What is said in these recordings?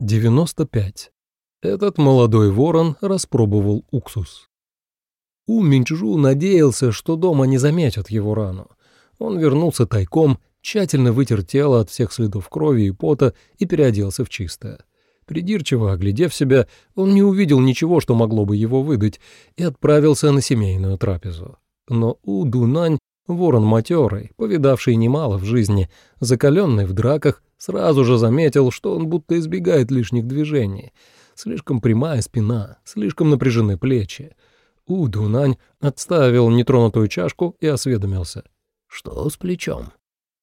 95. Этот молодой ворон распробовал уксус. У Минчжу надеялся, что дома не заметят его рану. Он вернулся тайком, тщательно вытер тело от всех следов крови и пота и переоделся в чистое. Придирчиво оглядев себя, он не увидел ничего, что могло бы его выдать, и отправился на семейную трапезу. Но У Дунань, ворон матерый, повидавший немало в жизни, закаленный в драках, Сразу же заметил, что он будто избегает лишних движений. Слишком прямая спина, слишком напряжены плечи. У Дунань отставил нетронутую чашку и осведомился. «Что с плечом?»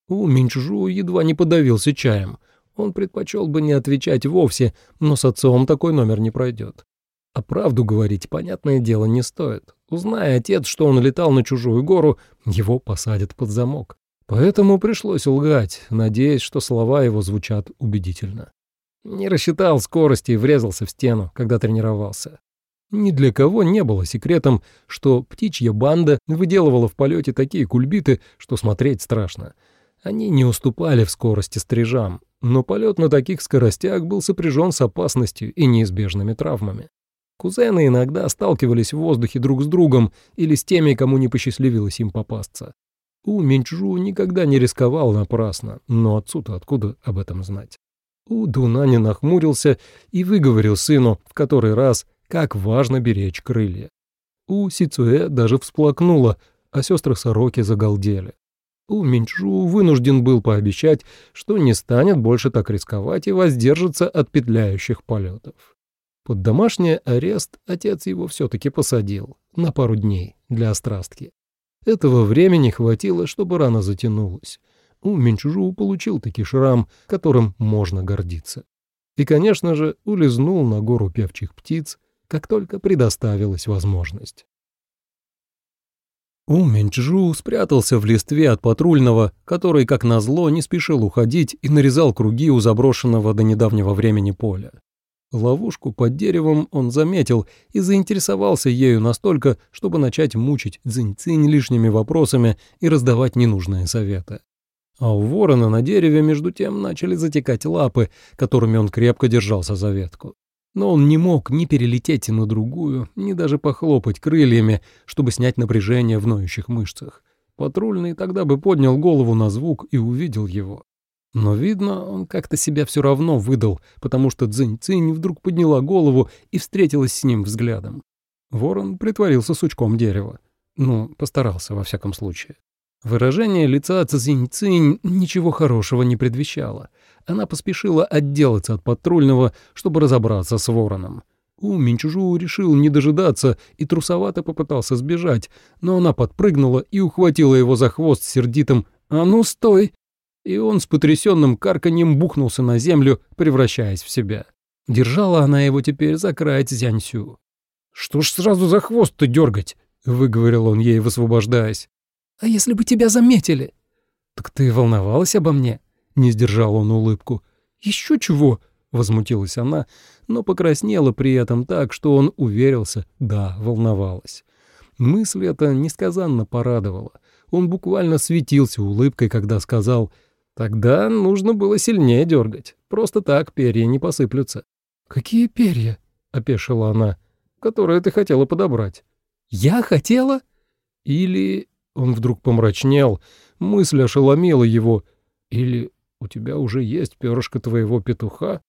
У Минчжу едва не подавился чаем. Он предпочел бы не отвечать вовсе, но с отцом такой номер не пройдет. А правду говорить, понятное дело, не стоит. Узная отец, что он летал на чужую гору, его посадят под замок. Поэтому пришлось лгать, надеясь, что слова его звучат убедительно. Не рассчитал скорости и врезался в стену, когда тренировался. Ни для кого не было секретом, что птичья банда выделывала в полете такие кульбиты, что смотреть страшно. Они не уступали в скорости стрижам, но полет на таких скоростях был сопряжен с опасностью и неизбежными травмами. Кузены иногда сталкивались в воздухе друг с другом или с теми, кому не посчастливилось им попасться. У Минчжу никогда не рисковал напрасно, но отцу-то откуда об этом знать? У Дунани нахмурился и выговорил сыну в который раз, как важно беречь крылья. У Сицуэ даже всплакнула, а сестры сороки загалдели. У Минчжу вынужден был пообещать, что не станет больше так рисковать и воздержится от петляющих полетов. Под домашний арест отец его все-таки посадил на пару дней для острастки. Этого времени хватило, чтобы рана затянулась. У Минчужу получил таки шрам, которым можно гордиться. И, конечно же, улизнул на гору певчих птиц, как только предоставилась возможность. У Минчжу спрятался в листве от патрульного, который, как назло, не спешил уходить и нарезал круги у заброшенного до недавнего времени поля. Ловушку под деревом он заметил и заинтересовался ею настолько, чтобы начать мучить Цзинь-Цинь лишними вопросами и раздавать ненужные советы. А у ворона на дереве между тем начали затекать лапы, которыми он крепко держался за ветку. Но он не мог ни перелететь на другую, ни даже похлопать крыльями, чтобы снять напряжение в ноющих мышцах. Патрульный тогда бы поднял голову на звук и увидел его. Но, видно, он как-то себя все равно выдал, потому что Цзинь-Цинь вдруг подняла голову и встретилась с ним взглядом. Ворон притворился сучком дерева. Ну, постарался, во всяком случае. Выражение лица Цзинь-Цинь ничего хорошего не предвещало. Она поспешила отделаться от патрульного, чтобы разобраться с вороном. У Минчужу решил не дожидаться и трусовато попытался сбежать, но она подпрыгнула и ухватила его за хвост сердитым «А ну, стой!» И он с потрясенным карканьем бухнулся на землю, превращаясь в себя. Держала она его теперь за край Цзяньсю. «Что ж сразу за хвост-то дергать?» — выговорил он ей, высвобождаясь. «А если бы тебя заметили?» «Так ты волновалась обо мне?» — не сдержал он улыбку. «Еще чего?» — возмутилась она, но покраснела при этом так, что он уверился, да, волновалась. Мысль эта несказанно порадовала. Он буквально светился улыбкой, когда сказал Тогда нужно было сильнее дергать. Просто так перья не посыплются. «Какие перья?» — опешила она. «Которые ты хотела подобрать». «Я хотела?» Или... Он вдруг помрачнел. Мысль ошеломила его. Или у тебя уже есть перышко твоего петуха?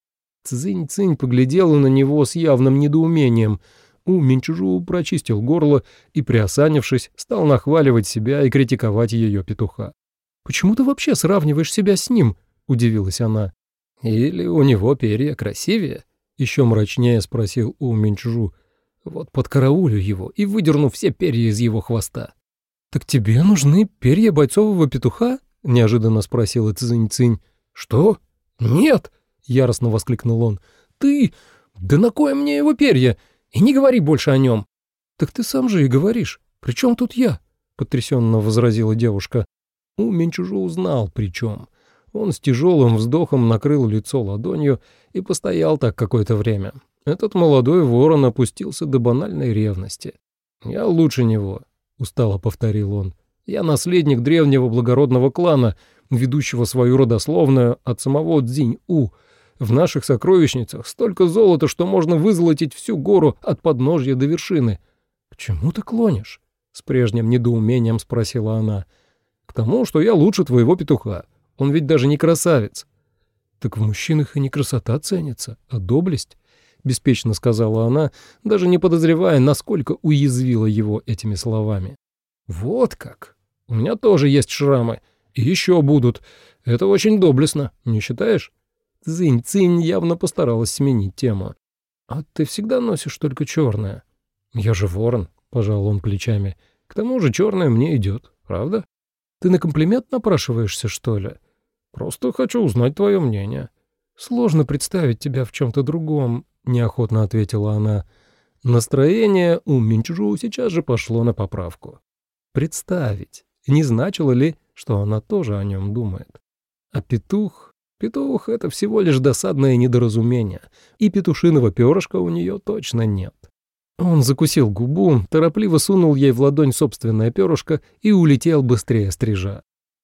Цзинь-цинь поглядела на него с явным недоумением. У Минчжу прочистил горло и, приосанившись, стал нахваливать себя и критиковать ее петуха. «Почему ты вообще сравниваешь себя с ним?» — удивилась она. «Или у него перья красивее?» — еще мрачнее спросил У Минчжу. «Вот подкараулю его и выдерну все перья из его хвоста». «Так тебе нужны перья бойцового петуха?» — неожиданно спросила Цзинь-Цинь. «Что? Нет!» — яростно воскликнул он. «Ты... Да на кое мне его перья? И не говори больше о нем!» «Так ты сам же и говоришь. Причем тут я?» — потрясенно возразила девушка. У Минчужу узнал причем. Он с тяжелым вздохом накрыл лицо ладонью и постоял так какое-то время. Этот молодой ворон опустился до банальной ревности. «Я лучше него», — устало повторил он. «Я наследник древнего благородного клана, ведущего свою родословную от самого Цзинь-У. В наших сокровищницах столько золота, что можно вызолотить всю гору от подножья до вершины. К чему ты клонишь? С прежним недоумением спросила она. К тому, что я лучше твоего петуха. Он ведь даже не красавец. Так в мужчинах и не красота ценится, а доблесть, беспечно сказала она, даже не подозревая, насколько уязвила его этими словами. Вот как. У меня тоже есть шрамы. И еще будут. Это очень доблестно, не считаешь? Цинь-цинь явно постаралась сменить тему. «А ты всегда носишь только черное?» «Я же ворон», — пожал он плечами. «К тому же черное мне идет, правда? Ты на комплимент напрашиваешься, что ли? Просто хочу узнать твое мнение». «Сложно представить тебя в чем-то другом», — неохотно ответила она. Настроение у Минчжу сейчас же пошло на поправку. «Представить. Не значило ли, что она тоже о нем думает? А петух Петух — это всего лишь досадное недоразумение, и петушиного перышка у нее точно нет. Он закусил губу, торопливо сунул ей в ладонь собственное перышко и улетел быстрее стрижа.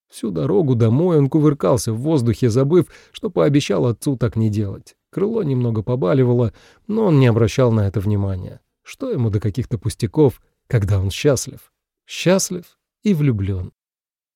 Всю дорогу домой он кувыркался в воздухе, забыв, что пообещал отцу так не делать. Крыло немного побаливало, но он не обращал на это внимания. Что ему до каких-то пустяков, когда он счастлив? Счастлив и влюблен.